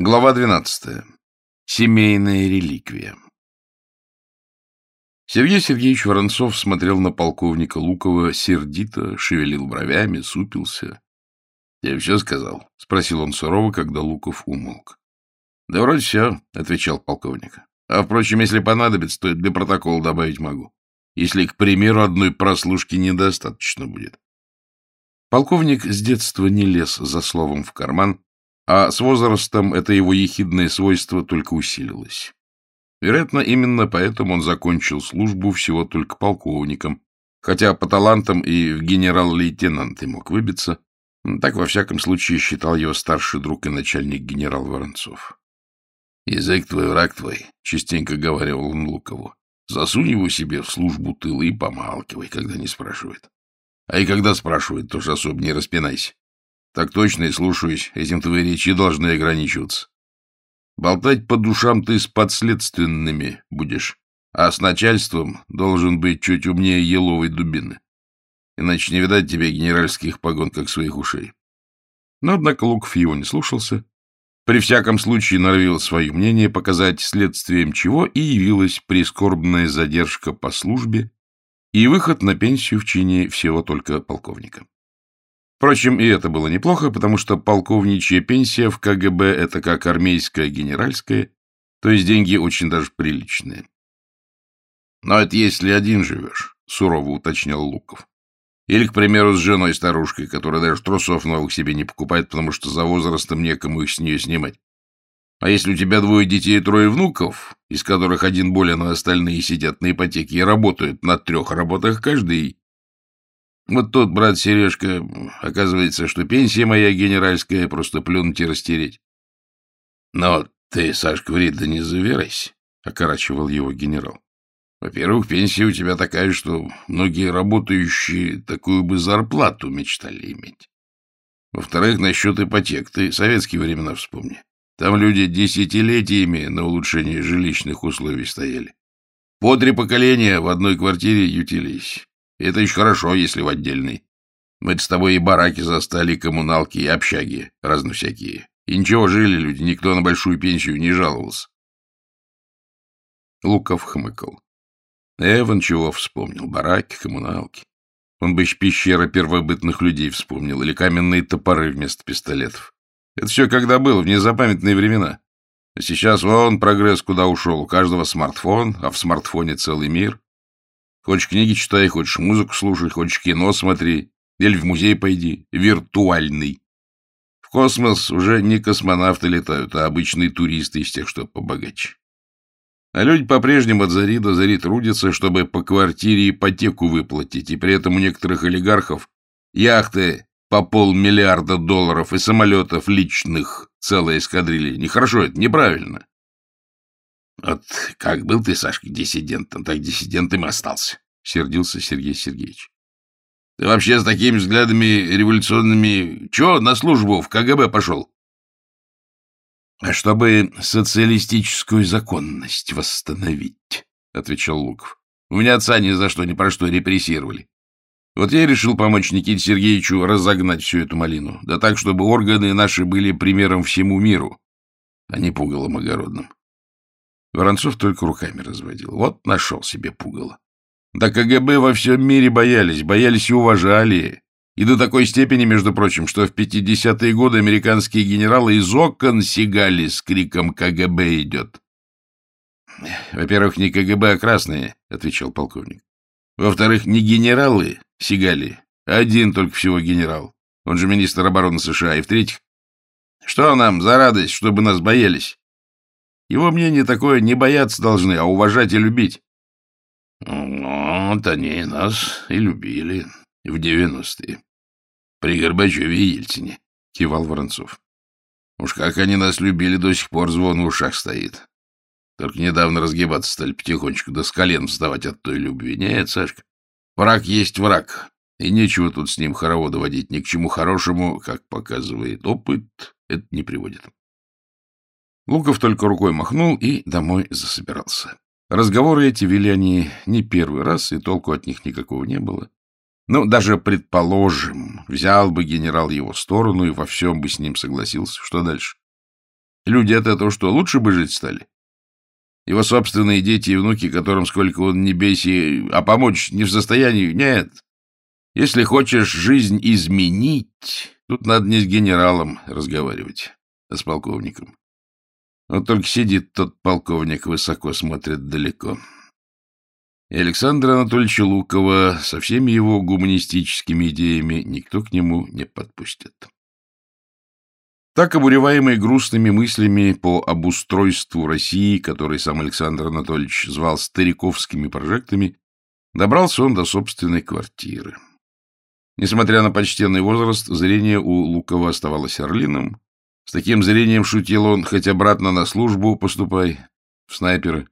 Глава 12. Семейная реликвия. Сергей Сергеевич Воронцов смотрел на полковника Лукова сердито, шевелил бровями, супился. — Я все сказал? — спросил он сурово, когда Луков умолк. — Да вроде все, — отвечал полковник. — А, впрочем, если понадобится, то для протокола добавить могу. Если, к примеру, одной прослушки недостаточно будет. Полковник с детства не лез за словом в карман, а с возрастом это его ехидное свойство только усилилось. Вероятно, именно поэтому он закончил службу всего только полковником, хотя по талантам и в генерал-лейтенанты мог выбиться, так, во всяком случае, считал его старший друг и начальник генерал Воронцов. «Язык твой, враг твой», — частенько говорил он Лукову. «Засунь его себе в службу тыла и помалкивай, когда не спрашивает. А и когда спрашивает, тоже особо не распинайся. Так точно и слушаюсь. Этим твои речи должны ограничиваться. Болтать по душам ты с подследственными будешь, а с начальством должен быть чуть умнее еловой дубины. Иначе не видать тебе генеральских погон, как своих ушей. Но, однако, Луков его не слушался. При всяком случае норовил свое мнение показать следствием чего, и явилась прискорбная задержка по службе и выход на пенсию в чине всего только полковника. Впрочем, и это было неплохо, потому что полковничья пенсия в КГБ — это как армейская генеральская, то есть деньги очень даже приличные. «Но это если один живешь», — сурово уточнял Луков. «Или, к примеру, с женой-старушкой, которая даже трусов новых себе не покупает, потому что за возрастом некому их с нее снимать. А если у тебя двое детей и трое внуков, из которых один болен, а остальные сидят на ипотеке и работают на трех работах каждый, вот тут, брат Сережка, оказывается, что пенсия моя генеральская, просто плюнуть и растереть. Но ты, Сашка, вред да не завирайся, — окорачивал его генерал. Во-первых, пенсия у тебя такая, что многие работающие такую бы зарплату мечтали иметь. Во-вторых, насчет ипотек. Ты советские времена вспомни. Там люди десятилетиями на улучшение жилищных условий стояли. По три поколения в одной квартире ютились. Это еще хорошо, если в отдельной. мы с тобой и бараки застали, и коммуналки, и общаги, разно всякие. И ничего, жили люди, никто на большую пенсию не жаловался. Луков хмыкал. Эван чего вспомнил? Бараки, коммуналки. Он бы еще пещеры первобытных людей вспомнил, или каменные топоры вместо пистолетов. Это все когда было, в незапамятные времена. А сейчас вон прогресс куда ушел. У каждого смартфон, а в смартфоне целый мир. Хочешь книги читай, хочешь музыку слушай, хочешь кино смотри, или в музей пойди, виртуальный. В космос уже не космонавты летают, а обычные туристы из тех, что побогаче. А люди по-прежнему от зари до зари трудятся, чтобы по квартире ипотеку выплатить, и при этом у некоторых олигархов яхты по полмиллиарда долларов и самолетов личных целая эскадрилья. Нехорошо это, неправильно. Вот как был ты, Сашка, диссидентом, так диссидентом и остался, — сердился Сергей Сергеевич. Ты вообще с такими взглядами революционными... Чего на службу в КГБ пошел? — А чтобы социалистическую законность восстановить, — отвечал Луков. — У меня отца ни за что, ни про что репрессировали. Вот я и решил помочь Никите Сергеевичу разогнать всю эту малину, да так, чтобы органы наши были примером всему миру, а не пугалом огородным. Воронцов только руками разводил. Вот нашел себе пугало. Да КГБ во всем мире боялись, боялись и уважали. И до такой степени, между прочим, что в 50-е годы американские генералы из окон сигали с криком «КГБ идет». «Во-первых, не КГБ, а красные», — отвечал полковник. «Во-вторых, не генералы сигали, а один только всего генерал. Он же министр обороны США. И в-третьих, что нам за радость, чтобы нас боялись? Его мнение такое, не бояться должны, а уважать и любить. Ну, вот они нас и любили в девяностые. При Горбачеве и Ельцине, — кивал Воронцов. Уж как они нас любили, до сих пор звон в ушах стоит. Только недавно разгибаться стали потихонечку, да с колен вставать от той любви. Нет, Сашка, враг есть враг, и нечего тут с ним хороводы водить. Ни к чему хорошему, как показывает опыт, это не приводит. Луков только рукой махнул и домой засобирался. Разговоры эти вели они не первый раз, и толку от них никакого не было. Ну, даже предположим, взял бы генерал его сторону и во всем бы с ним согласился. Что дальше? Люди от этого что, лучше бы жить стали? Его собственные дети и внуки, которым сколько он не бейся, а помочь не в состоянии, нет. Если хочешь жизнь изменить, тут надо не с генералом разговаривать, а с полковником. Вот только сидит тот полковник, высоко смотрит далеко. И Александра Анатольевича Лукова со всеми его гуманистическими идеями никто к нему не подпустит. Так, обуреваемый грустными мыслями по обустройству России, который сам Александр Анатольевич звал стариковскими прожектами, добрался он до собственной квартиры. Несмотря на почтенный возраст, зрение у Лукова оставалось орлиным. С таким зрением шутил он, хоть обратно на службу поступай, в снайперы.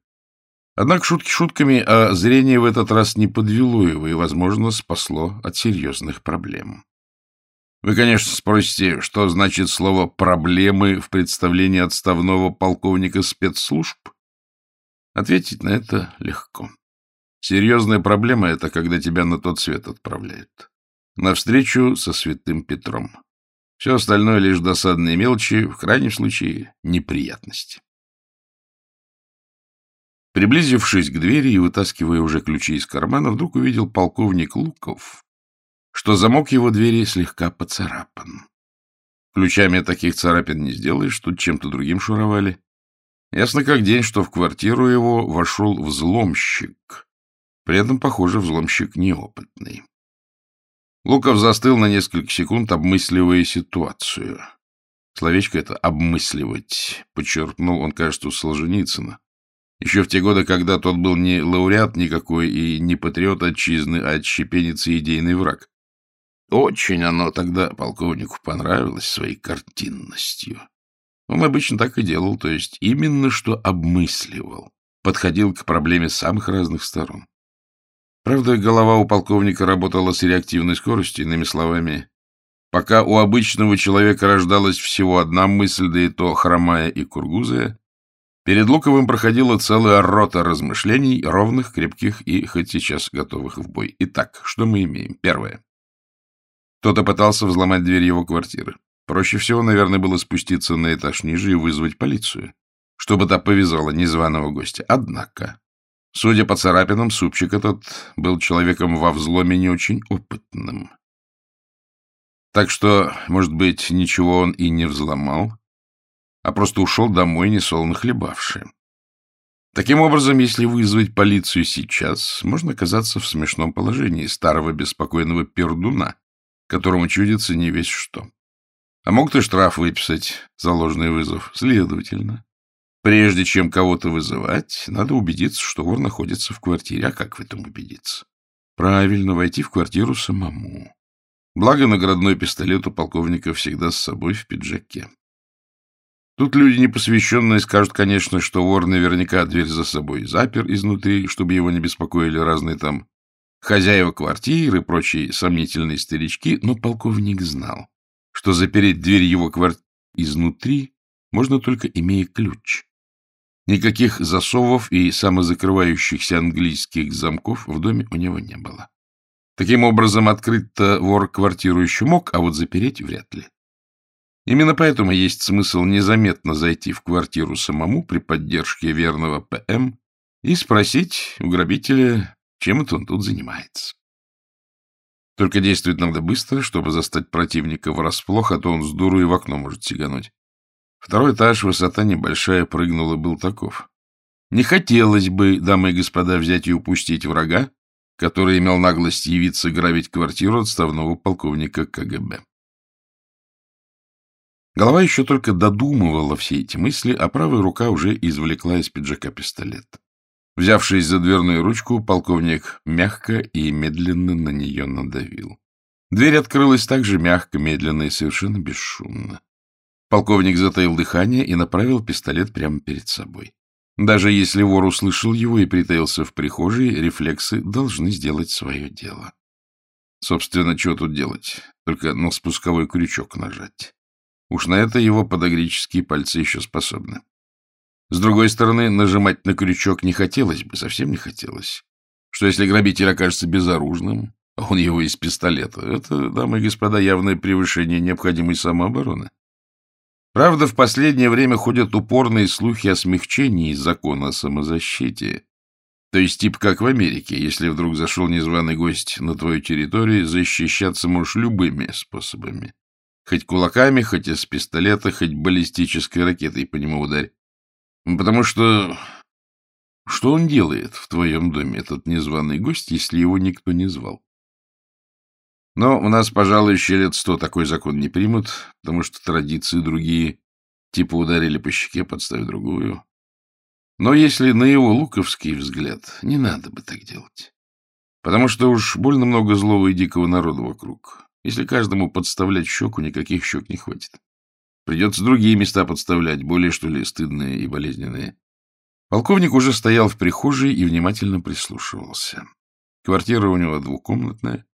Однако шутки шутками, а зрение в этот раз не подвело его и, возможно, спасло от серьезных проблем. Вы, конечно, спросите, что значит слово «проблемы» в представлении отставного полковника спецслужб? Ответить на это легко. Серьезная проблема — это когда тебя на тот свет отправляют. На встречу со святым Петром. Все остальное — лишь досадные мелочи, в крайнем случае — неприятности. Приблизившись к двери и вытаскивая уже ключи из кармана, вдруг увидел полковник Луков, что замок его двери слегка поцарапан. Ключами таких царапин не сделаешь, тут чем-то другим шуровали. Ясно как день, что в квартиру его вошел взломщик. При этом, похоже, взломщик неопытный. Луков застыл на несколько секунд, обмысливая ситуацию. Словечко это «обмысливать», подчеркнул он, кажется, у Солженицына. Еще в те годы, когда тот был не лауреат никакой и не патриот отчизны, а отщепенец и идейный враг. Очень оно тогда полковнику понравилось своей картинностью. Он обычно так и делал, то есть именно что обмысливал, подходил к проблеме самых разных сторон. Правда, голова у полковника работала с реактивной скоростью, иными словами, пока у обычного человека рождалась всего одна мысль, да и то хромая и кургузая, перед Луковым проходила целая рота размышлений, ровных, крепких и хоть сейчас готовых в бой. Итак, что мы имеем? Первое. Кто-то пытался взломать дверь его квартиры. Проще всего, наверное, было спуститься на этаж ниже и вызвать полицию, чтобы та повязала незваного гостя. Однако, судя по царапинам, супчик этот был человеком во взломе не очень опытным. Так что, может быть, ничего он и не взломал, а просто ушел домой, несолоно хлебавший. Таким образом, если вызвать полицию сейчас, можно оказаться в смешном положении старого беспокойного пердуна, которому чудится не весь что. А мог ты штраф выписать за ложный вызов? Следовательно, прежде чем кого-то вызывать, надо убедиться, что вор находится в квартире. А как в этом убедиться? Правильно, войти в квартиру самому. Благо, наградной пистолет у полковника всегда с собой в пиджаке. Тут люди непосвященные скажут, конечно, что вор наверняка дверь за собой запер изнутри, чтобы его не беспокоили разные там хозяева квартиры и прочие сомнительные старички, но полковник знал, что запереть дверь его квартиры изнутри можно только имея ключ. Никаких засовов и самозакрывающихся английских замков в доме у него не было. Таким образом, открыть-то вор квартиру еще мог, а вот запереть вряд ли. Именно поэтому есть смысл незаметно зайти в квартиру самому при поддержке верного ПМ и спросить у грабителя, чем это он тут занимается? Только действовать надо быстро, чтобы застать противника врасплох, а то он с дуру и в окно может сигануть. Второй этаж, высота небольшая, прыгнул и был таков. Не хотелось бы, дамы и господа, взять и упустить врага, который имел наглость явиться грабить квартиру отставного полковника КГБ. Голова еще только додумывала все эти мысли, а правая рука уже извлекла из пиджака пистолет. Взявшись за дверную ручку, полковник мягко и медленно на нее надавил. Дверь открылась так же мягко, медленно и совершенно бесшумно. Полковник затаил дыхание и направил пистолет прямо перед собой. Даже если вор услышал его и притаился в прихожей, рефлексы должны сделать свое дело. Собственно, что тут делать? Только на спусковой крючок нажать. Уж на это его подогрические пальцы еще способны. С другой стороны, нажимать на крючок не хотелось бы, совсем не хотелось. Что если грабитель окажется безоружным, а он его из пистолета? Это, дамы и господа, явное превышение необходимой самообороны. Правда, в последнее время ходят упорные слухи о смягчении закона о самозащите. То есть, типа как в Америке, если вдруг зашел незваный гость на твою территорию, защищаться можешь любыми способами. Хоть кулаками, хоть из пистолета, хоть баллистической ракетой по нему ударь. Потому что... Что он делает в твоем доме, этот незваный гость, если его никто не звал? Но у нас, пожалуй, еще лет сто такой закон не примут, потому что традиции другие, типа ударили по щеке, подставь другую. Но если на его луковский взгляд, не надо бы так делать. Потому что уж больно много злого и дикого народа вокруг. Если каждому подставлять щеку, никаких щек не хватит. Придется другие места подставлять, более, что ли, стыдные и болезненные. Полковник уже стоял в прихожей и внимательно прислушивался. Квартира у него двухкомнатная,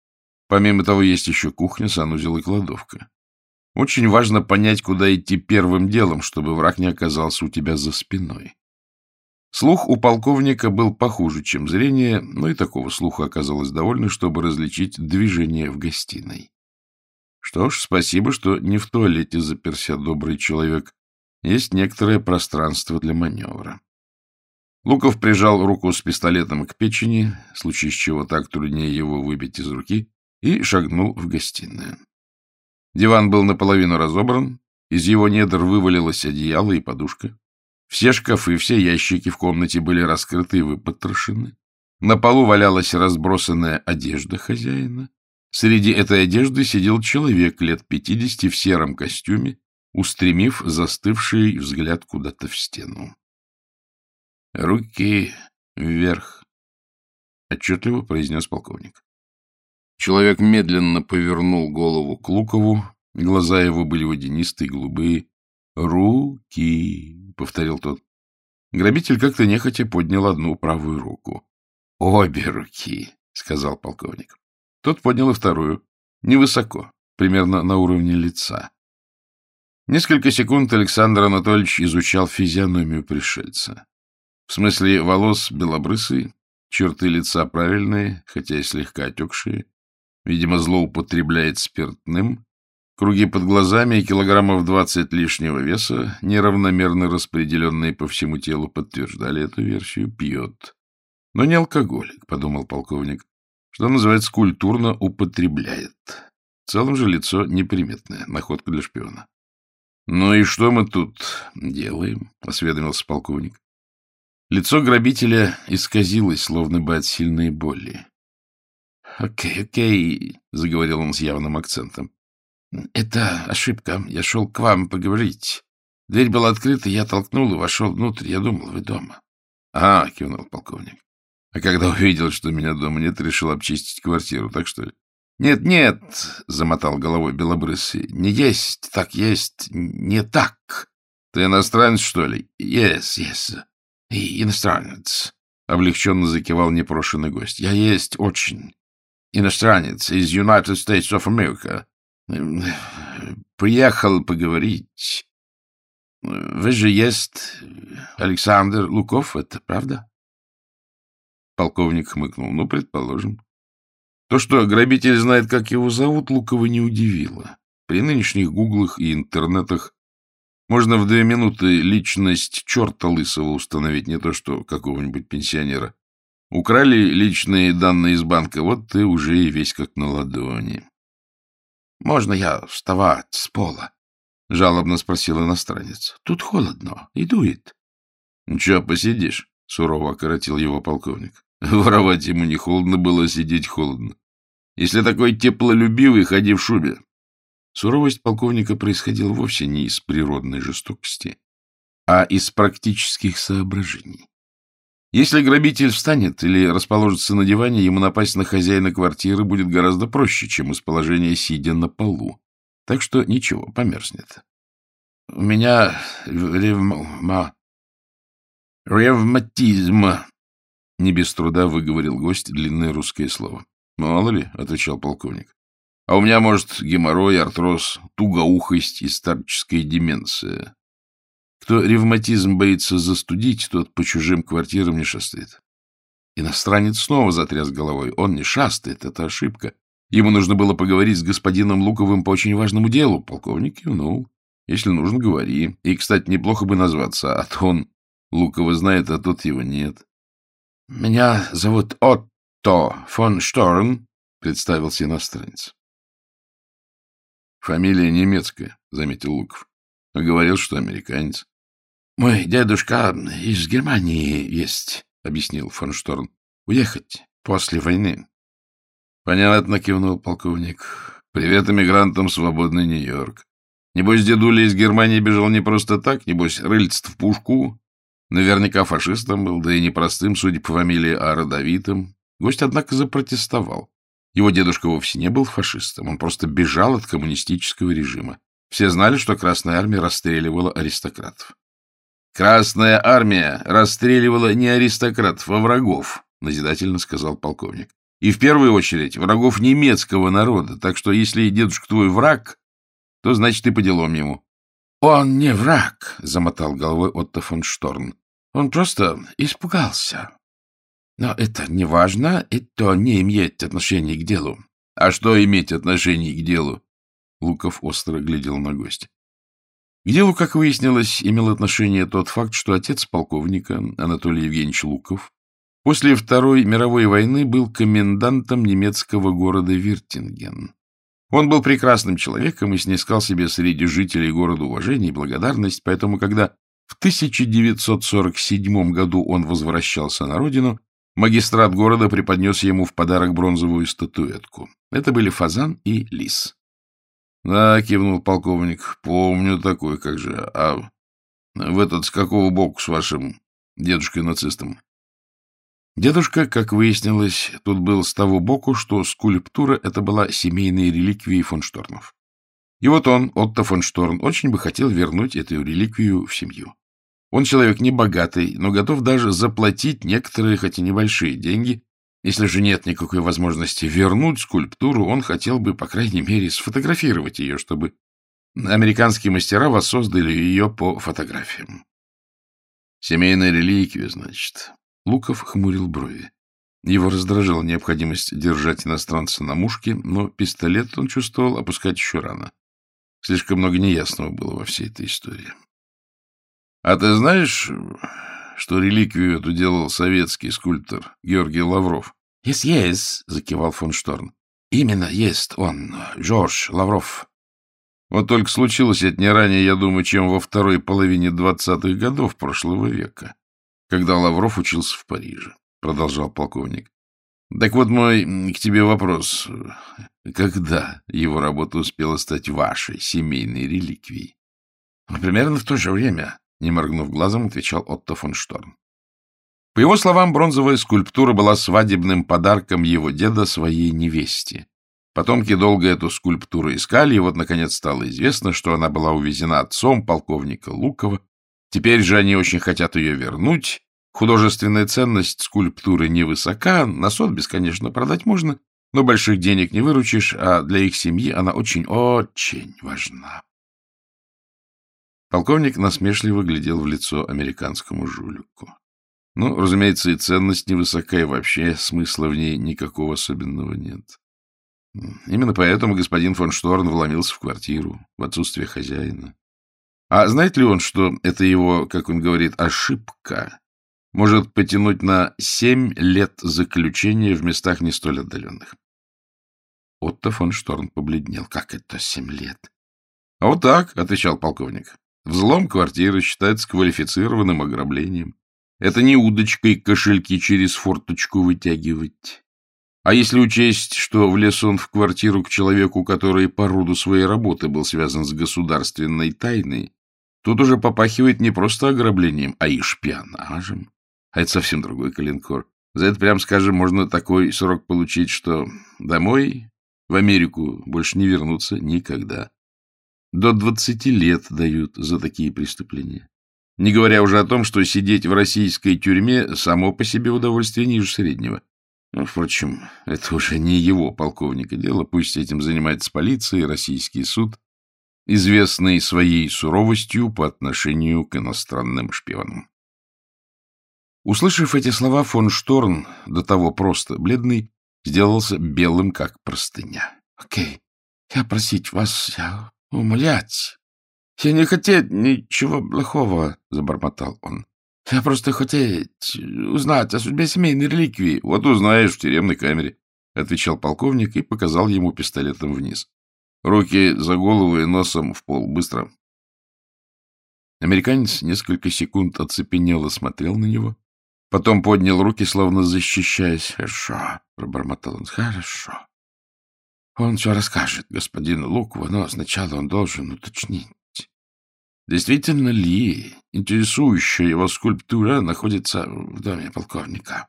Помимо того, есть еще кухня, санузел и кладовка. Очень важно понять, куда идти первым делом, чтобы враг не оказался у тебя за спиной. Слух у полковника был похуже, чем зрение, но и такого слуха оказалось довольно, чтобы различить движение в гостиной. Что ж, спасибо, что не в туалете заперся добрый человек. Есть некоторое пространство для маневра. Луков прижал руку с пистолетом к печени, в случае чего так труднее его выбить из руки, и шагнул в гостиную. Диван был наполовину разобран, из его недр вывалилось одеяло и подушка. Все шкафы, все ящики в комнате были раскрыты и выпотрошены. На полу валялась разбросанная одежда хозяина. Среди этой одежды сидел человек лет пятидесяти в сером костюме, устремив застывший взгляд куда-то в стену. «Руки вверх», — отчетливо произнес полковник. Человек медленно повернул голову к Лукову, глаза его были водянистые, голубые. «Руки!» — повторил тот. Грабитель как-то нехотя поднял одну правую руку. «Обе руки!» — сказал полковник. Тот поднял и вторую. Невысоко, примерно на уровне лица. Несколько секунд Александр Анатольевич изучал физиономию пришельца. В смысле волос белобрысый, черты лица правильные, хотя и слегка отекшие, Видимо, злоупотребляет спиртным. Круги под глазами и килограммов двадцать лишнего веса, неравномерно распределенные по всему телу, подтверждали эту версию. Пьет. Но не алкоголик, — подумал полковник. Что называется, культурно употребляет. В целом же лицо неприметное, находка для шпиона. — Ну и что мы тут делаем? — осведомился полковник. Лицо грабителя исказилось, словно бы от сильной боли. «Окей, окей», — заговорил он с явным акцентом. «Это ошибка. Я шел к вам поговорить. Дверь была открыта, я толкнул и вошел внутрь. Я думал, вы дома». «А», — кивнул полковник. «А когда увидел, что меня дома нет, решил обчистить квартиру, так что ли?» «Нет, нет», — замотал головой белобрысый. «Не есть, так есть, не так». «Ты иностранец, что ли?» «Yes, yes. Иностранец», — облегченно закивал непрошенный гость. «Я есть очень иностранец из United States of America. Приехал поговорить. Вы же есть Александр Луков, это правда? Полковник хмыкнул. Ну, предположим. То, что грабитель знает, как его зовут, Лукова не удивило. При нынешних гуглах и интернетах можно в две минуты личность черта лысого установить, не то что какого-нибудь пенсионера. Украли личные данные из банка, вот ты уже и весь как на ладони. — Можно я вставать с пола? — жалобно спросил иностранец. — Тут холодно и дует. — что, посидишь? — сурово окоротил его полковник. Воровать ему не холодно было, сидеть холодно. Если такой теплолюбивый, ходи в шубе. Суровость полковника происходила вовсе не из природной жестокости, а из практических соображений. Если грабитель встанет или расположится на диване, ему напасть на хозяина квартиры будет гораздо проще, чем из положения сидя на полу. Так что ничего, померзнет. — У меня ревма... ревматизм, — не без труда выговорил гость длинное русское слово. — Мало ли, — отвечал полковник. — А у меня, может, геморрой, артроз, тугоухость и старческая деменция. Кто ревматизм боится застудить, тот по чужим квартирам не шастает. Иностранец снова затряс головой. Он не шастает, это ошибка. Ему нужно было поговорить с господином Луковым по очень важному делу. Полковник кивнул. Если нужно, говори. И, кстати, неплохо бы назваться, а то он Лукова знает, а тут его нет. — Меня зовут Отто фон Шторн, — представился иностранец. — Фамилия немецкая, — заметил Луков. — А говорил, что американец. — Мой дедушка из Германии есть, — объяснил фон Шторн. — Уехать после войны. — Понятно, — кивнул полковник. — Привет эмигрантам, свободный Нью-Йорк. Небось, дедуля из Германии бежал не просто так, небось, рыльц в пушку. Наверняка фашистом был, да и непростым, судя по фамилии, а родовитым. Гость, однако, запротестовал. Его дедушка вовсе не был фашистом, он просто бежал от коммунистического режима. Все знали, что Красная Армия расстреливала аристократов. «Красная Армия расстреливала не аристократов, а врагов», — назидательно сказал полковник. «И в первую очередь врагов немецкого народа, так что если дедушка твой враг, то значит и по делам ему. — Он не враг, — замотал головой Отто фон Шторн. — Он просто испугался. Но это не важно, это не имеет отношения к делу. — А что иметь отношение к делу? Луков остро глядел на гостя. К делу, как выяснилось, имел отношение тот факт, что отец полковника, Анатолий Евгеньевич Луков, после Второй мировой войны был комендантом немецкого города Виртинген. Он был прекрасным человеком и снискал себе среди жителей города уважение и благодарность, поэтому, когда в 1947 году он возвращался на родину, магистрат города преподнес ему в подарок бронзовую статуэтку. Это были фазан и лис. — Да, — кивнул полковник, — помню такой, как же. А в этот с какого боку с вашим дедушкой-нацистом? Дедушка, как выяснилось, тут был с того боку, что скульптура — это была семейной реликвией фон Шторнов. И вот он, Отто фон Шторн, очень бы хотел вернуть эту реликвию в семью. Он человек не богатый, но готов даже заплатить некоторые, хоть и небольшие деньги. Если же нет никакой возможности вернуть скульптуру, он хотел бы, по крайней мере, сфотографировать ее, чтобы американские мастера воссоздали ее по фотографиям. Семейная реликвия, значит. Луков хмурил брови. Его раздражала необходимость держать иностранца на мушке, но пистолет он чувствовал опускать еще рано. Слишком много неясного было во всей этой истории. — А ты знаешь, что реликвию эту делал советский скульптор Георгий Лавров? — Yes, yes, — закивал фон Шторн. — Именно есть он, Жорж Лавров. Вот только случилось это не ранее, я думаю, чем во второй половине двадцатых годов прошлого века когда Лавров учился в Париже, — продолжал полковник. Так вот мой к тебе вопрос. Когда его работа успела стать вашей семейной реликвией? Ну, — Примерно в то же время, — не моргнув глазом, отвечал Отто фон Шторм. По его словам, бронзовая скульптура была свадебным подарком его деда своей невесте. Потомки долго эту скульптуру искали, и вот, наконец, стало известно, что она была увезена отцом полковника Лукова Теперь же они очень хотят ее вернуть. Художественная ценность скульптуры невысока, на Сотбис, конечно, продать можно, но больших денег не выручишь, а для их семьи она очень-очень важна. Полковник насмешливо глядел в лицо американскому жулику. Ну, разумеется, и ценность невысока, и вообще смысла в ней никакого особенного нет. Именно поэтому господин фон Шторн вломился в квартиру в отсутствие хозяина. А знает ли он, что это его, как он говорит, ошибка может потянуть на семь лет заключения в местах не столь отдаленных? Отто фон Шторн побледнел. Как это семь лет? — А вот так, — отвечал полковник. Взлом квартиры считается квалифицированным ограблением. Это не удочкой кошельки через форточку вытягивать. А если учесть, что влез он в квартиру к человеку, который по роду своей работы был связан с государственной тайной, Тут уже попахивает не просто ограблением, а и шпионажем. А это совсем другой калинкор. За это, прям скажем, можно такой срок получить, что домой, в Америку, больше не вернуться никогда. До двадцати лет дают за такие преступления. Не говоря уже о том, что сидеть в российской тюрьме само по себе удовольствие ниже среднего. Ну, впрочем, это уже не его полковника дело, пусть этим занимается полиция и российский суд, известный своей суровостью по отношению к иностранным шпионам. Услышав эти слова, фон Шторн, до того просто бледный, сделался белым, как простыня. — Окей, я просить вас, я умолять. — Я не хотел ничего плохого, — забормотал он. — Я просто хотел узнать о судьбе семейной реликвии. — Вот узнаешь в тюремной камере, — отвечал полковник и показал ему пистолетом вниз. — Руки за голову и носом в пол. Быстро. Американец несколько секунд оцепенело смотрел на него, потом поднял руки, словно защищаясь. — Хорошо, — пробормотал он, — хорошо. Он все расскажет господину Лукову, но сначала он должен уточнить. Действительно ли интересующая его скульптура находится в доме полковника?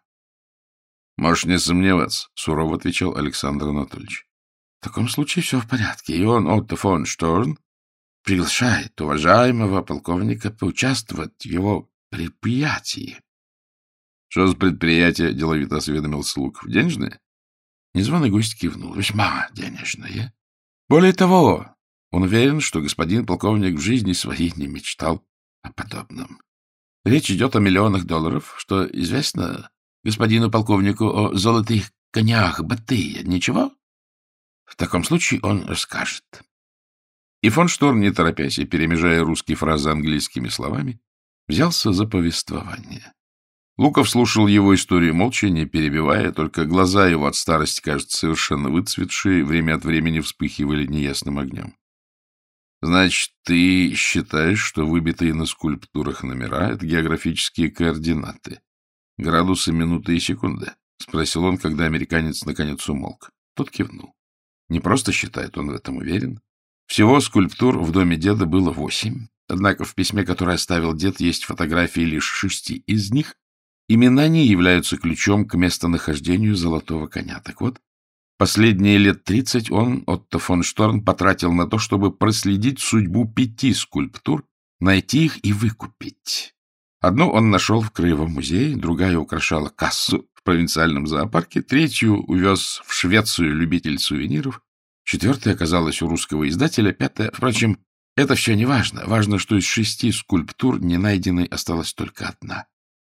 — Можешь не сомневаться, — сурово отвечал Александр Анатольевич. — В таком случае все в порядке, и он, Отто фон Шторн, приглашает уважаемого полковника поучаствовать в его предприятии. — Что за предприятие? — деловито осведомился Луков. — Денежное? Незваный гость кивнул. — Весьма денежное. Более того, он уверен, что господин полковник в жизни своей не мечтал о подобном. Речь идет о миллионах долларов, что известно господину полковнику о золотых конях Батыя. Ничего? В таком случае он расскажет. И фон Шторм, не торопясь и перемежая русские фразы английскими словами, взялся за повествование. Луков слушал его историю молча, не перебивая, только глаза его от старости, кажется, совершенно выцветшие, время от времени вспыхивали неясным огнем. — Значит, ты считаешь, что выбитые на скульптурах номера — это географические координаты? Градусы, минуты и секунды? — спросил он, когда американец наконец умолк. Тот кивнул. Не просто считает, он в этом уверен. Всего скульптур в доме деда было восемь, однако в письме, которое оставил дед, есть фотографии лишь шести из них. Имена не являются ключом к местонахождению золотого коня. Так вот, последние лет тридцать он, Отто фон Шторн, потратил на то, чтобы проследить судьбу пяти скульптур, найти их и выкупить. Одну он нашел в Краевом музее, другая украшала кассу в провинциальном зоопарке, третью увез в Швецию любитель сувениров, Четвертая оказалась у русского издателя, пятая... Впрочем, это все не важно. Важно, что из шести скульптур не найденной осталась только одна.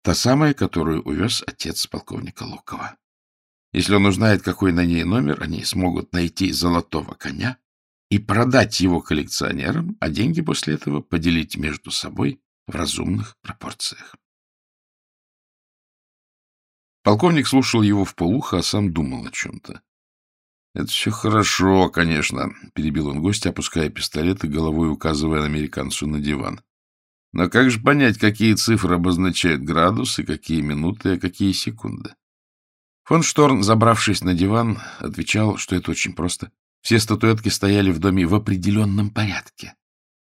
Та самая, которую увез отец полковника Лукова. Если он узнает, какой на ней номер, они смогут найти золотого коня и продать его коллекционерам, а деньги после этого поделить между собой в разумных пропорциях. Полковник слушал его в полухо, а сам думал о чем-то. — Это все хорошо, конечно, — перебил он гостя, опуская пистолет и головой указывая американцу на диван. — Но как же понять, какие цифры обозначают градусы, какие минуты, а какие секунды? Фон Шторн, забравшись на диван, отвечал, что это очень просто. Все статуэтки стояли в доме в определенном порядке.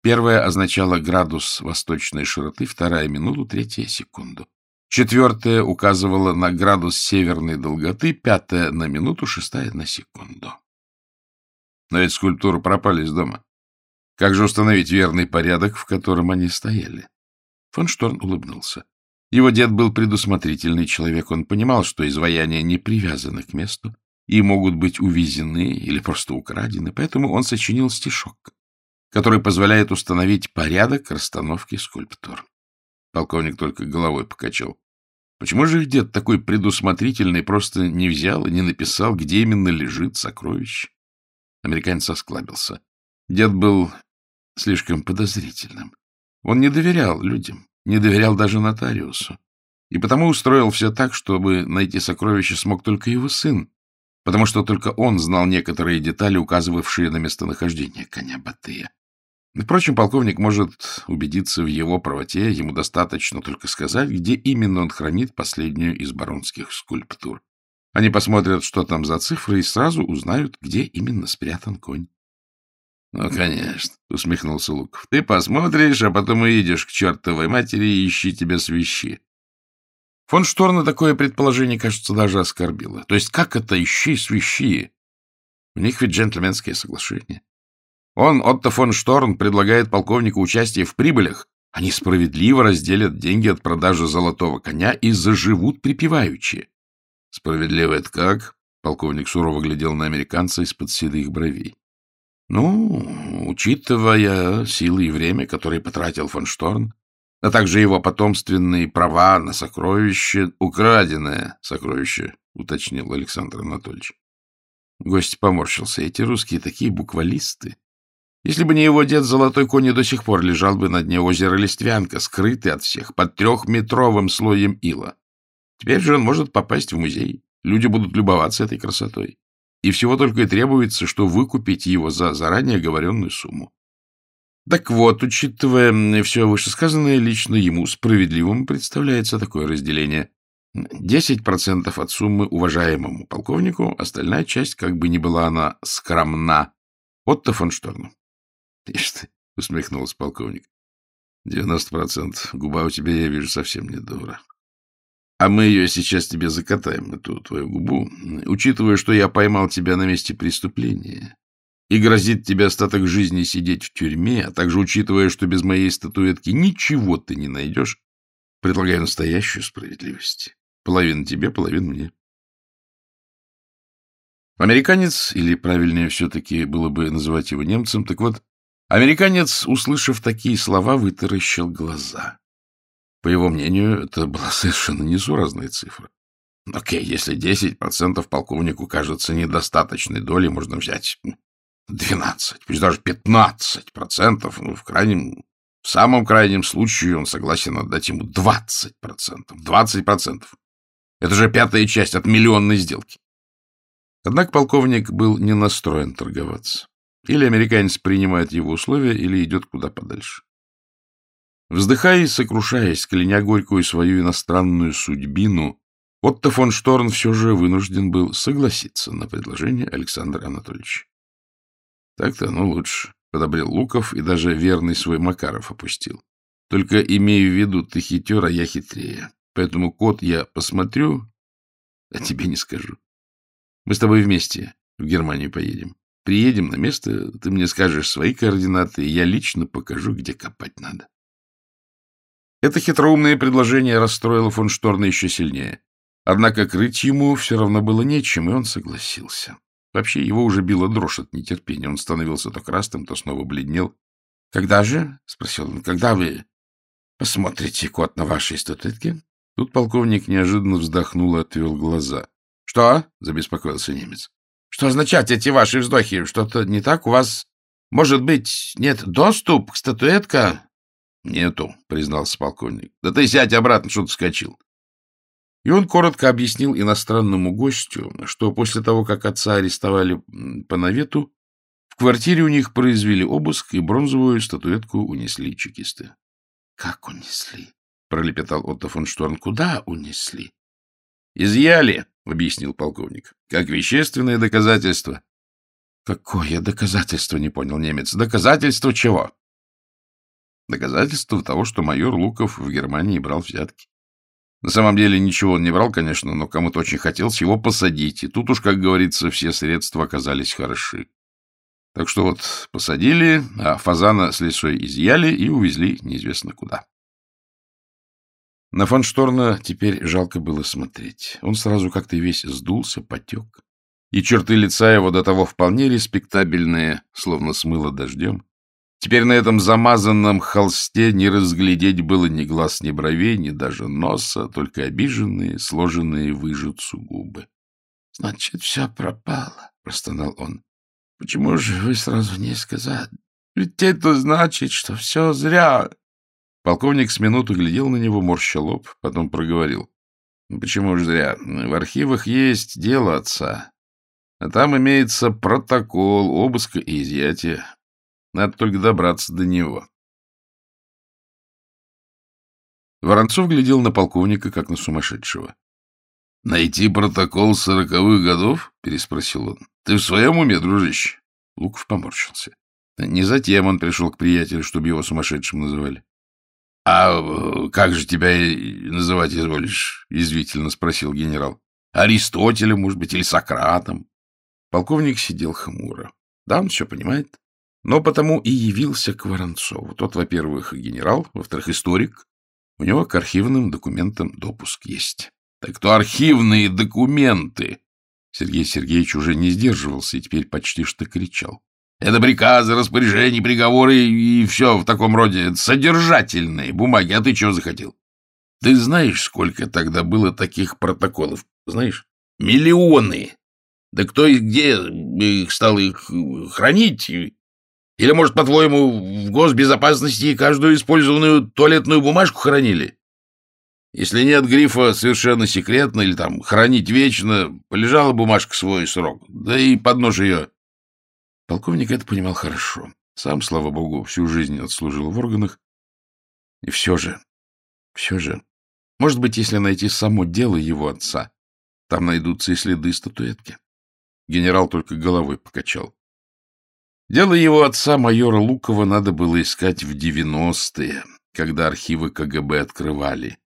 Первая означала градус восточной широты, вторая — минуту, третья — секунду. Четвертая указывала на градус северной долготы, пятая — на минуту, шестая — на секунду. Но эти скульптуры пропали из дома. Как же установить верный порядок, в котором они стояли? Фон Шторн улыбнулся. Его дед был предусмотрительный человек. Он понимал, что изваяния не привязаны к месту и могут быть увезены или просто украдены, поэтому он сочинил стишок, который позволяет установить порядок расстановки скульптур. Полковник только головой покачал. Почему же их дед такой предусмотрительный просто не взял и не написал, где именно лежит сокровище? Американец осклабился. Дед был слишком подозрительным. Он не доверял людям, не доверял даже нотариусу. И потому устроил все так, чтобы найти сокровище смог только его сын, потому что только он знал некоторые детали, указывавшие на местонахождение коня Батыя. Впрочем, полковник может убедиться в его правоте, ему достаточно только сказать, где именно он хранит последнюю из баронских скульптур. Они посмотрят, что там за цифры, и сразу узнают, где именно спрятан конь. — Ну, конечно, — усмехнулся Луков. — Ты посмотришь, а потом уедешь к чертовой матери и ищи тебя свищи. Фон Шторна такое предположение, кажется, даже оскорбило. То есть как это ищи свищи? У них ведь джентльменское соглашение. Он, Отто фон Шторн, предлагает полковнику участие в прибылях. Они справедливо разделят деньги от продажи золотого коня и заживут припеваючи. — Справедливо это как? — полковник сурово глядел на американца из-под седых бровей. — Ну, учитывая силы и время, которые потратил фон Шторн, а также его потомственные права на сокровище, украденное сокровище, — уточнил Александр Анатольевич. Гость поморщился. Эти русские такие буквалисты. Если бы не его дед, золотой конь до сих пор лежал бы на дне озера Листвянка, скрытый от всех, под трехметровым слоем ила. Теперь же он может попасть в музей. Люди будут любоваться этой красотой. И всего только и требуется, что выкупить его за заранее оговоренную сумму. Так вот, учитывая все вышесказанное, лично ему справедливым представляется такое разделение. 10% от суммы уважаемому полковнику, остальная часть, как бы ни была она скромна, Отто фон Шторну. — Ишь ты, — усмехнулся полковник. — Девяносто процентов. Губа у тебя, я вижу, совсем не дура. А мы ее сейчас тебе закатаем, эту твою губу, учитывая, что я поймал тебя на месте преступления и грозит тебе остаток жизни сидеть в тюрьме, а также учитывая, что без моей статуэтки ничего ты не найдешь, предлагаю настоящую справедливость. Половина тебе, половина мне. Американец, или правильнее все-таки было бы называть его немцем, так вот, американец, услышав такие слова, вытаращил глаза. По его мнению, это была совершенно несуразная цифра. Окей, если 10% полковнику кажется недостаточной долей, можно взять 12, пусть даже 15%, ну, в крайнем, в самом крайнем случае он согласен отдать ему 20%. 20%. Это же пятая часть от миллионной сделки. Однако полковник был не настроен торговаться. Или американец принимает его условия, или идет куда подальше. Вздыхая и сокрушаясь, кляня горькую свою иностранную судьбину, Отто фон Шторн все же вынужден был согласиться на предложение Александра Анатольевича. Так-то, ну, лучше, — подобрел Луков и даже верный свой Макаров опустил. Только имею в виду, ты хитер, а я хитрее. Поэтому, кот, я посмотрю, а тебе не скажу. Мы с тобой вместе в Германию поедем. Приедем на место, ты мне скажешь свои координаты, и я лично покажу, где копать надо. Это хитроумное предложение расстроило фон Шторна еще сильнее. Однако крыть ему все равно было нечем, и он согласился. Вообще его уже била дрожь от нетерпения. Он становился то красным, то снова бледнел. — Когда же? — спросил он. — Когда вы посмотрите код на вашей статуэтке? Тут полковник неожиданно вздохнул и отвел глаза. — Что? — забеспокоился немец. — Что означают эти ваши вздохи? Что-то не так у вас? Может быть, нет доступ к статуэтке? — Нету, — признался полковник. — Да ты сядь обратно, что ты вскочил. И он коротко объяснил иностранному гостю, что после того, как отца арестовали по навету, в квартире у них произвели обыск, и бронзовую статуэтку унесли чекисты. — Как унесли? — пролепетал Отто фон Шторн. — Куда унесли? — Изъяли, — объяснил полковник, — как вещественное доказательство. — Какое доказательство? — не понял немец. — Доказательство чего? — Доказательство того, что майор Луков в Германии брал взятки. На самом деле ничего он не брал, конечно, но кому-то очень хотелось его посадить, и тут уж, как говорится, все средства оказались хороши. Так что вот посадили, а фазана с лесой изъяли и увезли неизвестно куда. На фон Шторна теперь жалко было смотреть. Он сразу как-то весь сдулся, потек, и черты лица его до того вполне респектабельные, словно смыло дождем. Теперь на этом замазанном холсте не разглядеть было ни глаз, ни бровей, ни даже носа, только обиженные, сложенные выжицу губы. — Значит, все пропало, — простонал он. — Почему же вы сразу не сказали? Ведь это значит, что все зря. Полковник с минуту глядел на него, морща лоб, потом проговорил. — Почему же зря? В архивах есть дело отца. А там имеется протокол обыска и изъятия. Надо только добраться до него. Воронцов глядел на полковника, как на сумасшедшего. — Найти протокол сороковых годов? — переспросил он. — Ты в своем уме, дружище? Луков поморщился. Не затем он пришел к приятелю, чтобы его сумасшедшим называли. — А э, как же тебя называть изволишь? — язвительно спросил генерал. — Аристотелем, может быть, или Сократом? Полковник сидел хмуро. Да, он все понимает но потому и явился к Воронцову. Тот, во-первых, генерал, во-вторых, историк. У него к архивным документам допуск есть. — Так то архивные документы! Сергей Сергеевич уже не сдерживался и теперь почти что кричал. — Это приказы, распоряжения, приговоры и все в таком роде. Содержательные бумаги. А ты чего захотел? Ты знаешь, сколько тогда было таких протоколов? Знаешь? Миллионы! Да кто и где их стал их хранить? Или, может, по-твоему, в госбезопасности каждую использованную туалетную бумажку хранили? Если нет грифа «совершенно секретно» или там «хранить вечно», полежала бумажка свой срок, да и под нож ее. Полковник это понимал хорошо. Сам, слава богу, всю жизнь отслужил в органах. И все же, все же, может быть, если найти само дело его отца, там найдутся и следы статуэтки. Генерал только головой покачал. Дело его отца, майора Лукова, надо было искать в девяностые, когда архивы КГБ открывали.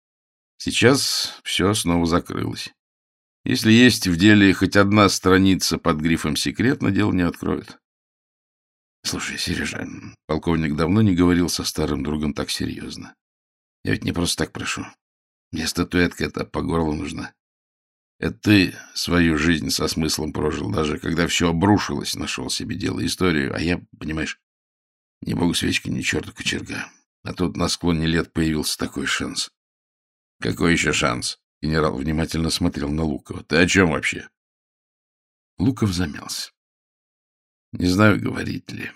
Сейчас все снова закрылось. Если есть в деле хоть одна страница под грифом «секретно», дело не откроют. Слушай, Сережа, полковник давно не говорил со старым другом так серьезно. Я ведь не просто так прошу. Мне статуэтка эта по горлу нужна. Это ты свою жизнь со смыслом прожил, даже когда все обрушилось, нашел себе дело, историю, а я, понимаешь, не богу свечки, ни черту кочерга. А тут на склоне лет появился такой шанс. Какой еще шанс? Генерал внимательно смотрел на Лукова. Ты о чем вообще? Луков замялся. Не знаю, говорить ли.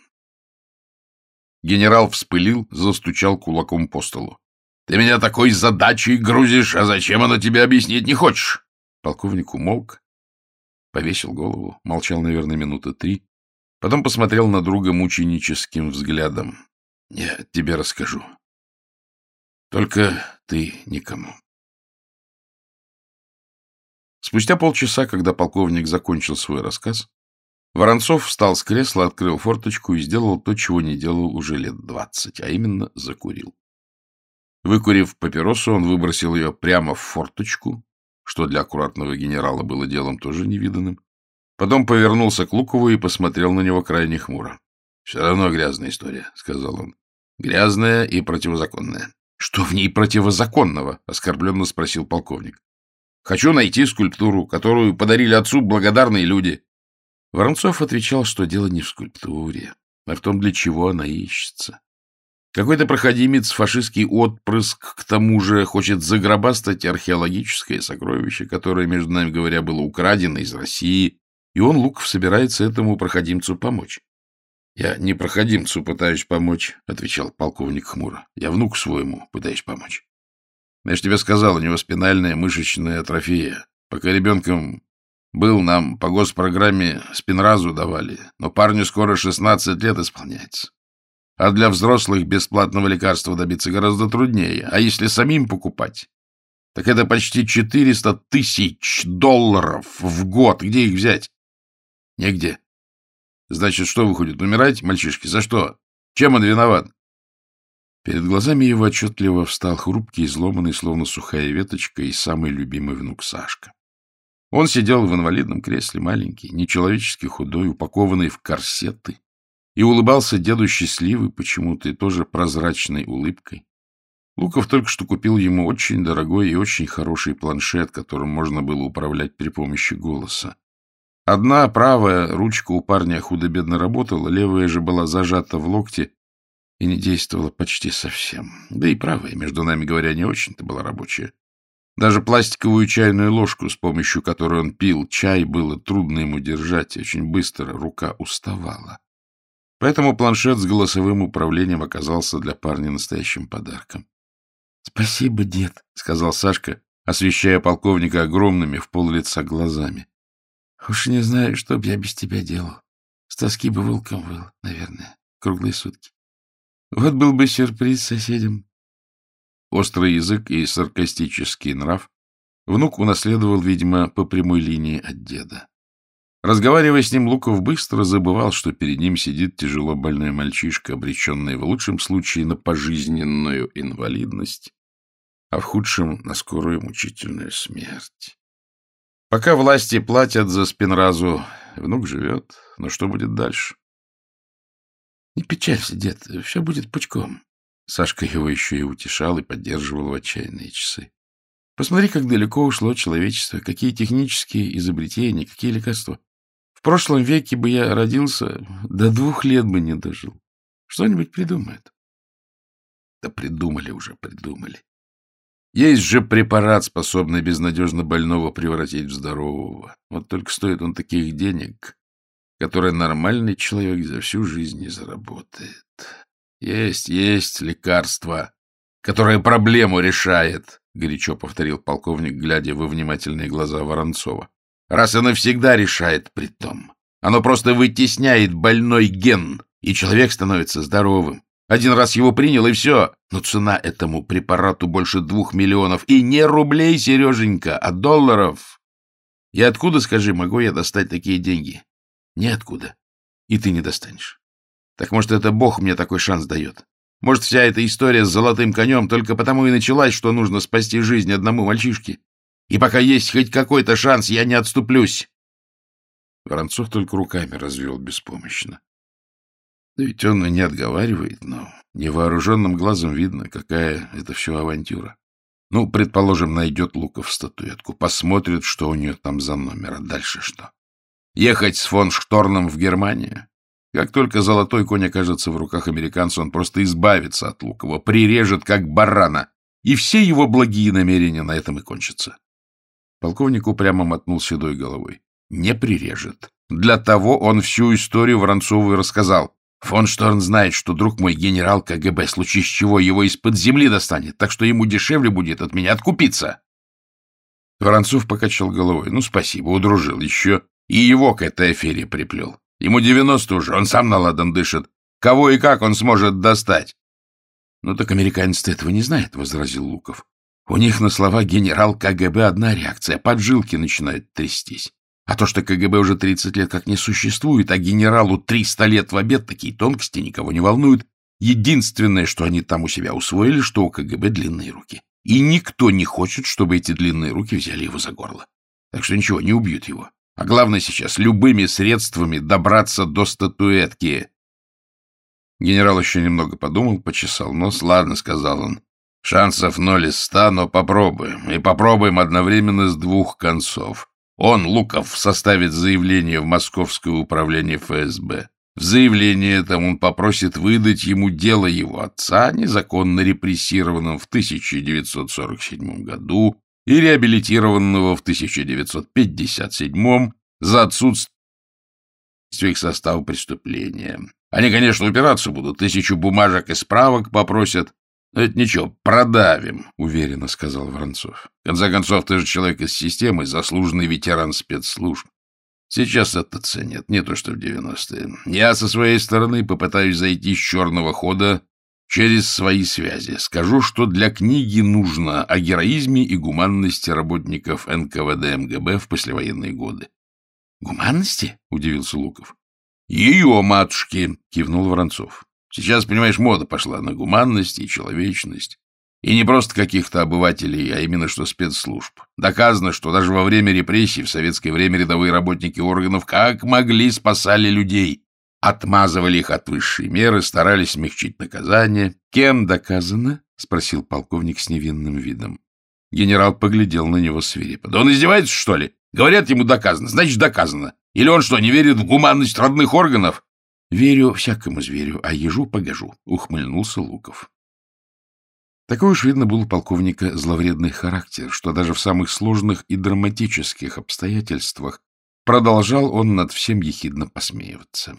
Генерал вспылил, застучал кулаком по столу. — Ты меня такой задачей грузишь, а зачем она тебе объяснить не хочешь? Полковник умолк, повесил голову, молчал, наверное, минуты три, потом посмотрел на друга мученическим взглядом. — Я тебе расскажу. Только ты никому. Спустя полчаса, когда полковник закончил свой рассказ, Воронцов встал с кресла, открыл форточку и сделал то, чего не делал уже лет двадцать, а именно закурил. Выкурив папиросу, он выбросил ее прямо в форточку, что для аккуратного генерала было делом тоже невиданным. Потом повернулся к Лукову и посмотрел на него крайне хмуро. — Все равно грязная история, — сказал он. — Грязная и противозаконная. — Что в ней противозаконного? — оскорбленно спросил полковник. — Хочу найти скульптуру, которую подарили отцу благодарные люди. Воронцов отвечал, что дело не в скульптуре, а в том, для чего она ищется. Какой-то проходимец, фашистский отпрыск, к тому же, хочет загробастать археологическое сокровище, которое, между нами говоря, было украдено из России, и он, Луков, собирается этому проходимцу помочь. — Я не проходимцу пытаюсь помочь, — отвечал полковник хмуро. — Я внук своему пытаюсь помочь. Я же тебе сказал, у него спинальная мышечная атрофия. Пока ребенком был, нам по госпрограмме спинразу давали, но парню скоро 16 лет исполняется. А для взрослых бесплатного лекарства добиться гораздо труднее. А если самим покупать, так это почти 400 тысяч долларов в год. Где их взять? Негде. Значит, что выходит? Умирать, мальчишки? За что? Чем он виноват? Перед глазами его отчетливо встал хрупкий, изломанный, словно сухая веточка, и самый любимый внук Сашка. Он сидел в инвалидном кресле, маленький, нечеловечески худой, упакованный в корсеты, и улыбался деду счастливой почему-то и тоже прозрачной улыбкой. Луков только что купил ему очень дорогой и очень хороший планшет, которым можно было управлять при помощи голоса. Одна правая ручка у парня худо-бедно работала, левая же была зажата в локте и не действовала почти совсем. Да и правая, между нами говоря, не очень-то была рабочая. Даже пластиковую чайную ложку, с помощью которой он пил чай, было трудно ему держать, очень быстро рука уставала. Поэтому планшет с голосовым управлением оказался для парня настоящим подарком. — Спасибо, дед, — сказал Сашка, освещая полковника огромными в пол лица глазами. — Уж не знаю, что б я без тебя делал. С тоски бы волком был, наверное, круглые сутки. Вот был бы сюрприз соседям. Острый язык и саркастический нрав внук унаследовал, видимо, по прямой линии от деда. Разговаривая с ним, Луков быстро забывал, что перед ним сидит тяжело больной мальчишка, обреченный в лучшем случае на пожизненную инвалидность, а в худшем — на скорую мучительную смерть. Пока власти платят за спинразу, внук живет, но что будет дальше? — Не печалься, дед, все будет пучком. Сашка его еще и утешал и поддерживал в отчаянные часы. Посмотри, как далеко ушло человечество, какие технические изобретения, какие лекарства. В прошлом веке бы я родился, до двух лет бы не дожил. Что-нибудь придумают. Да придумали уже, придумали. Есть же препарат, способный безнадежно больного превратить в здорового. Вот только стоит он таких денег. которое нормальный человек за всю жизнь не заработает. Есть, есть лекарство, которое проблему решает, — горячо повторил полковник, глядя во внимательные глаза Воронцова. Раз и навсегда решает при том. Оно просто вытесняет больной ген, и человек становится здоровым. Один раз его принял, и все. Но цена этому препарату больше двух миллионов. И не рублей, Сереженька, а долларов. И откуда, скажи, могу я достать такие деньги? Ниоткуда. И ты не достанешь. Так может, это Бог мне такой шанс дает? Может, вся эта история с золотым конем только потому и началась, что нужно спасти жизнь одному мальчишке? И пока есть хоть какой-то шанс, я не отступлюсь. Воронцов только руками развел беспомощно. Да ведь он и не отговаривает, но невооруженным глазом видно, какая это все авантюра. Ну, предположим, найдет Луков статуэтку, посмотрит, что у нее там за номер, а дальше что? Ехать с фон Шторном в Германию? Как только золотой конь окажется в руках американца, он просто избавится от Лукова, прирежет как барана, и все его благие намерения на этом и кончатся. Полковник упрямо мотнул седой головой. Не прирежет. Для того он всю историю Воронцову рассказал. Фон Шторн знает, что друг мой генерал КГБ, в случае с чего его из-под земли достанет, так что ему дешевле будет от меня откупиться. Воронцов покачал головой. Ну, спасибо, удружил еще. И его к этой афере приплел. Ему девяносто уже, он сам наладан дышит. Кого и как он сможет достать? — Ну так американец-то этого не знает, — возразил Луков. У них на слова генерал КГБ одна реакция — поджилки начинают трястись. А то, что КГБ уже 30 лет как не существует, а генералу 300 лет в обед, такие тонкости никого не волнуют. Единственное, что они там у себя усвоили, что у КГБ длинные руки. И никто не хочет, чтобы эти длинные руки взяли его за горло. Так что ничего, не убьют его. А главное сейчас любыми средствами добраться до статуэтки. Генерал еще немного подумал, почесал нос. «Ладно», — сказал он, — «шансов ноль из ста, но попробуем. И попробуем одновременно с двух концов. Он, Луков, составит заявление в Московское управление ФСБ. В заявлении этом он попросит выдать ему дело его отца, незаконно репрессированного в 1947 году и реабилитированного в 1957 за отсутствие их состава преступления. Они, конечно, упираться будут, тысячу бумажек и справок попросят, — Это ничего, продавим, — уверенно сказал Воронцов. — В конце концов, ты же человек из системы, заслуженный ветеран спецслужб. Сейчас это ценят, не то что в девяностые. Я со своей стороны попытаюсь зайти с черного хода через свои связи. Скажу, что для книги нужно о героизме и гуманности работников НКВД МГБ в послевоенные годы. — Гуманности? — удивился Луков. — Ее, матушки! — кивнул Воронцов. Сейчас, понимаешь, мода пошла на гуманность и человечность. И не просто каких-то обывателей, а именно что спецслужб. Доказано, что даже во время репрессий в советское время рядовые работники органов как могли спасали людей. Отмазывали их от высшей меры, старались смягчить наказание. «Кем доказано?» — спросил полковник с невинным видом. Генерал поглядел на него свирепо. «Да он издевается, что ли? Говорят, ему доказано. Значит, доказано. Или он что, не верит в гуманность родных органов? — Верю всякому зверю, а ежу погожу, — ухмыльнулся Луков. Такой уж, видно, был у полковника зловредный характер, что даже в самых сложных и драматических обстоятельствах продолжал он над всем ехидно посмеиваться.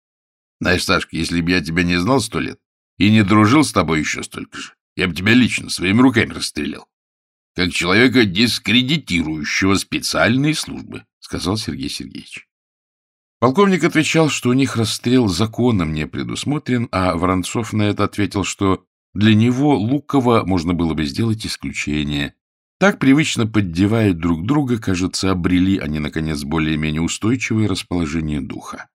— Знаешь, Сашка, если бы я тебя не знал сто лет и не дружил с тобой еще столько же, я бы тебя лично своими руками расстрелял. Как человека, дискредитирующего специальные службы, — сказал Сергей Сергеевич. Полковник отвечал, что у них расстрел законом не предусмотрен, а Воронцов на это ответил, что для него Лукова можно было бы сделать исключение. Так, привычно поддевая друг друга, кажется, обрели они, наконец, более-менее устойчивое расположение духа.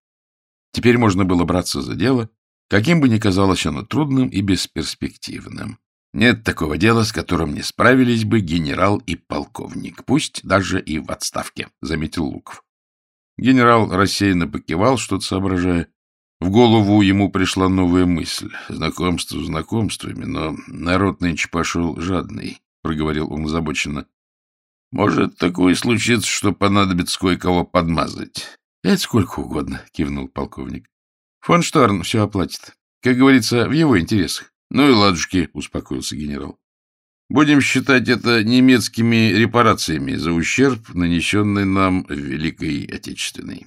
Теперь можно было браться за дело, каким бы ни казалось оно трудным и бесперспективным. Нет такого дела, с которым не справились бы генерал и полковник, пусть даже и в отставке, — заметил Луков. Генерал рассеянно покивал, что-то соображая. В голову ему пришла новая мысль. Знакомство знакомствами, но народ нынче пошел жадный, — проговорил он озабоченно. Может, такое случится, что понадобится кое-кого подмазать. — Это сколько угодно, — кивнул полковник. — Фон Шторн все оплатит. Как говорится, в его интересах. — Ну и ладушки, — успокоился генерал. Будем считать это немецкими репарациями за ущерб, нанесенный нам в Великой Отечественной.